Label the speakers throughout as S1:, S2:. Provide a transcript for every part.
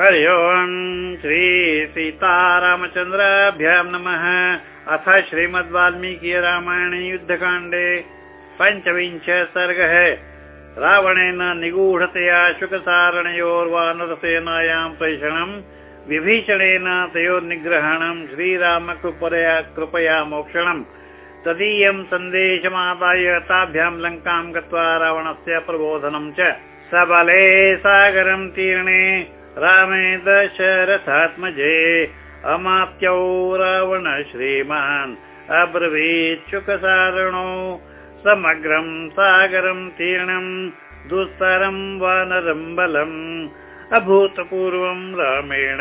S1: हरि ओम् श्री सीतारामचन्द्राभ्यां नमः। अथ श्रीमद् वाल्मीकि रामायणे युद्धकाण्डे पञ्चविंश सर्गः। रावणेन निगूढतया शुकसारणयोर्वानरसेनायां प्रेषणम् विभीषणेन तयोर्निग्रहणम् श्रीरामकृपया कृपया मोक्षणम्। तदीयं सन्देशमादाय ताभ्यां लङ्कां गत्वा रावणस्य प्रबोधनं च। सबले सागरं तीर्णे रामे दशरथात्मजे अमात्यौ रावण श्रीमान् अब्रवीत् शुकसारणो। समग्रं सागरं तीर्णम् दुस्तरं वानरं बलम् अभूतपूर्वं रामेण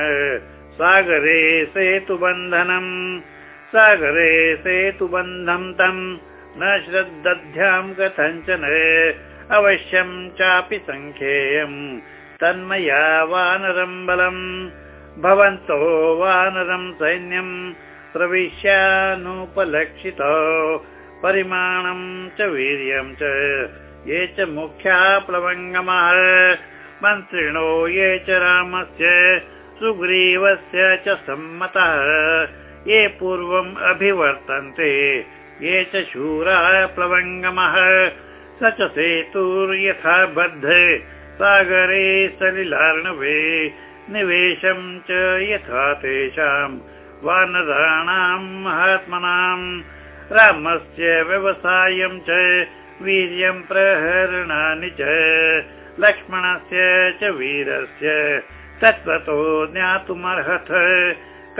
S1: सागरे सेतुबन्धनम् सागरे सेतुबन्धं तं न श्रद्दध्यां कथञ्चन। अवश्यं चापि सङ्ख्येयम् तन्मया वानरं बलम्। भवन्तो वानरं सैन्यम् प्रविश्यानुपलक्षितो परिमाणं च वीर्यं च ये च मुख्या प्लवङ्गमः मन्त्रिणो ये च रामस्य सुग्रीवस्य च सम्मतः। ये पूर्वम् अभिवर्तन्ते ये च शूराः प्लवङ्गमः। स च सेतुर्यथा बद्ध सागरे सलिलार्णवे निवेशं च यथा तेषाम् वानराणां महात्मनाम् रामस्य व्यवसायं च वीर्यं प्रहरणानि च लक्ष्मणस्य च वीरस्य तत्त्वतो ज्ञातुमर्हथ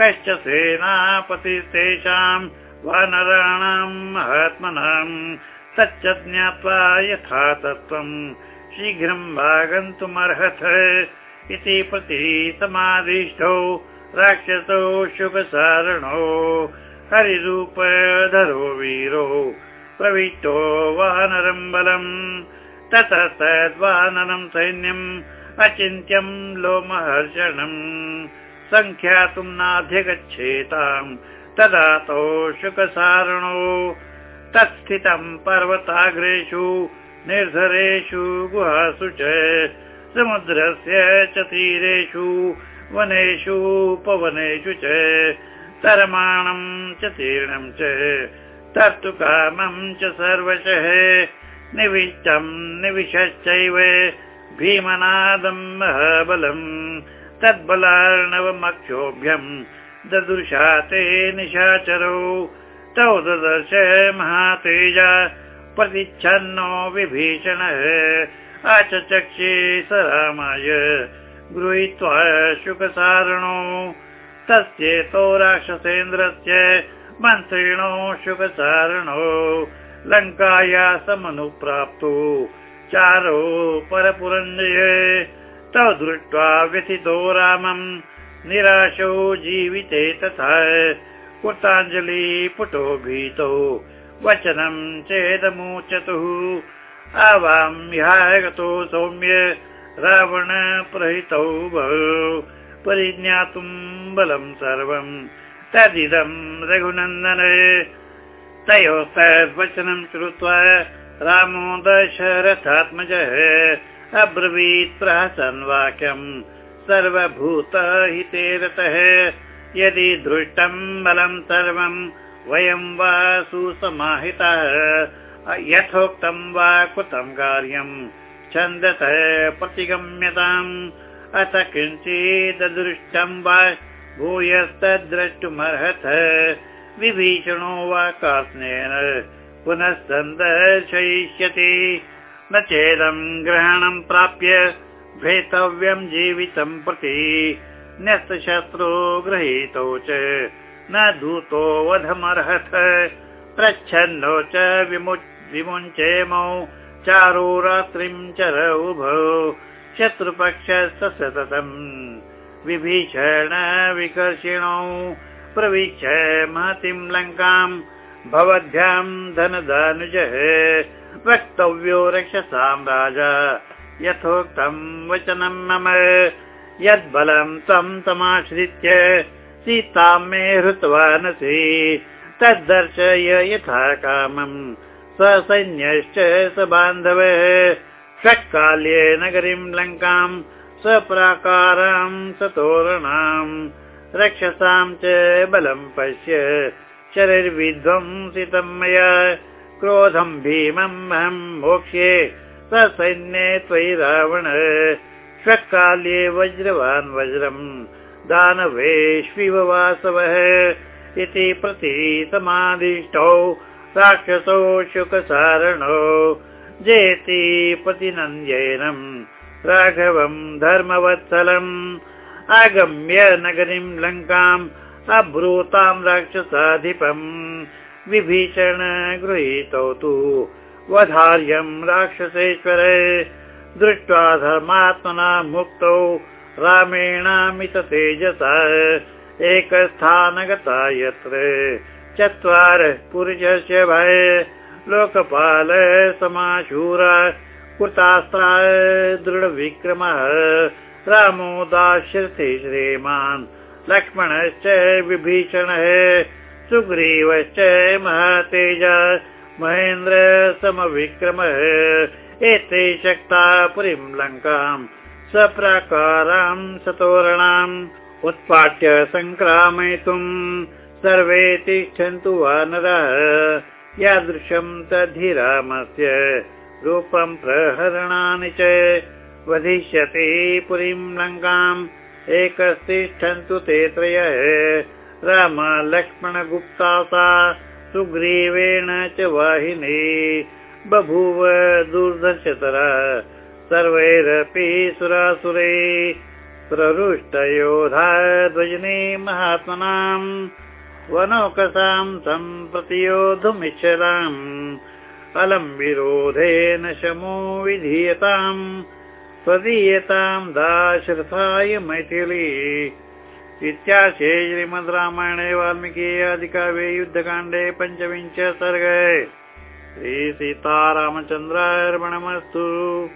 S1: कश्च सेनापतिस्तेषाम् वानराणां महात्मनाम् तच्च ज्ञात्वा यथा तत्त्वम् शीघ्रम् आगन्तुमर्हथ इति प्रति समादिष्टौ राक्षसौ शुभसारणौ हरिरूपधरो वीरो प्रविष्टो वानरं बलम् ततः तद्वानरं सैन्यम् अचिन्त्यम् लोमहर्षणम् सङ्ख्यातुम् नाध्यगच्छेताम् तदा तौ शुकसारणो तत्स्थितम् पर्वताग्रेषु निर्धरेषु गुहासु च समुद्रस्य च तीरेषु वनेषु पवनेषु च तरमाणं च तीर्णं च तत्तु कामं च सर्वशः निविष्टम् निविशश्चैव भीमनादम् महाबलम् तद्बलार्णवमक्षोभ्यम् ददृशा ते निशाचरौ तौ ददर्श महातेजा प्रतिच्छन्नो विभीषणः। आचचक्षे स रामाय। गृहीत्वा शुकसारणो। तस्येतो राक्षसेन्द्रस्य मन्त्रिणो शुकसारणो। लङ्काया समनुप्राप्तो। चारो परपुरञ्जय तौ दृष्ट्वा व्यथितो रामम्। निराशौ जीविते तथा। कृताञ्जलि पुटो भीतौ वचनं चेदमुचतुः आवां ह्यागतो सौम्य रावण प्रहितौ भव परिज्ञातुं बलं सर्वं तदिदं रघुनन्दन। तयोस्तद्वचनं श्रुत्वा रामो दशरथात्मजः अब्रवीत् प्रहसन् वाक्यम् सर्वभूतहिते रतः यदि दृष्टं बलं सर्वम् वयं वा सुसमाहितः यथोक्तं वा कृतं कार्यम् छन्दतः प्रतिगम्यताम् अथ किञ्चिदृष्टं वा भूयस्तद्द्रष्टुमर्हत। विभीषणो वा कार्त्स्नेन पुनः सन्दर्शयिष्यति न चेदं ग्रहणं प्राप्य भेतव्यं जीवितं प्रति न्यस्तशस्त्रो गृहीतौ च न दूतो वधमर्हत प्रच्छन्नो च विमुञ्चेमौ चारो रात्रिं चर उभौ। शत्रुपक्षस्य सततम् विभीषण विकर्षिणौ प्रविश्य महतीं लङ्काम् भवद्भ्यां धनदानुजः वक्तव्यो रक्षसां राजा। यथोक्तं वचनं मम। यद्बलं तं तमाश्रित्य सीतां मे हृतवानसि। तद्दर्शय यथा कामम् ससैन्यश्च स बान्धवः षट्काल्ये नगरीं लङ्काम् स्वप्राकारां सतोरणाम् रक्षसां च बलं पश्य। शरीर्विध्वंसितं मया। क्रोधं भीमम् अहं मोक्ष्ये। ससैन्ये त्वयि रावण। स्वकाल्ये वज्रवान् वज्रम् दानवेष्विव वासवः इति प्रतीतमादिष्टौ राक्षसौ शुकसारणौ जेति प्रतिनन्द्यैनम् राघवम् धर्मवत्सलम् आगम्य नगरीं लङ्काम् अब्रूताम् राक्षसाधिपम् विभीषण गृहीतौ तु वधार्यम् राक्षसेश्वर दृष्ट्वा धर्मात्मना मुक्तौ रामेणामित तेजसा एकस्थानगता यत्र। चत्वार पुरुषस्य भय लोकपाल समाशूर कृतास्त्रा दृढविक्रमः। रामो दाश्यते श्रीमान् लक्ष्मणश्च विभीषणः सुग्रीवश्च महातेज महेन्द्र समविक्रमः। एते शक्ता पुरीं लङ्काम् स्वप्राकारां सतोरणाम् उत्पाट्य सङ्क्रामयितुम्। सर्वे तिष्ठन्तु वानरः यादृशम् तद्धिरामस्य। रूपम् प्रहरणानि च वधिष्यति पुरीं लङ्काम्। एकस्तिष्ठन्तु ते त्रयः राम लक्ष्मणगुप्ता सा सुग्रीवेण च वाहिनी। बभूव दुर्दशतरा सर्वैरपि सुरासुरै प्ररुष्टयोधा ध्वजने महात्मनाम् वनौकसां सम्प्रति योद्धुमिच्छताम् अलम् विरोधेन शमो विधीयताम् त्वदीयतां दाशरथाय मैथिली। इत्याशे श्रीमद् रामायणे वाल्मीकि अधिकाव्ये युद्धकाण्डे पञ्चविंश सर्गे। श्रीसीतारामचन्द्रार्पणमस्तु